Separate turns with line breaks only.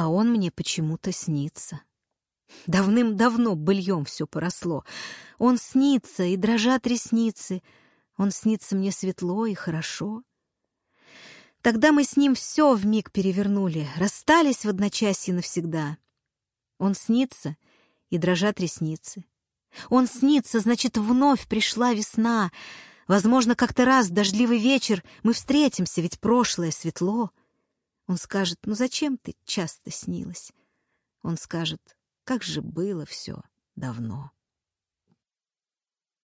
а он мне почему-то снится. Давным-давно быльем все поросло. Он снится, и дрожат ресницы. Он снится мне светло и хорошо. Тогда мы с ним все вмиг перевернули, расстались в одночасье навсегда. Он снится, и дрожат ресницы. Он снится, значит, вновь пришла весна. Возможно, как-то раз дождливый вечер мы встретимся, ведь прошлое светло. Он скажет, ну зачем ты часто снилась? Он скажет, как же было все давно.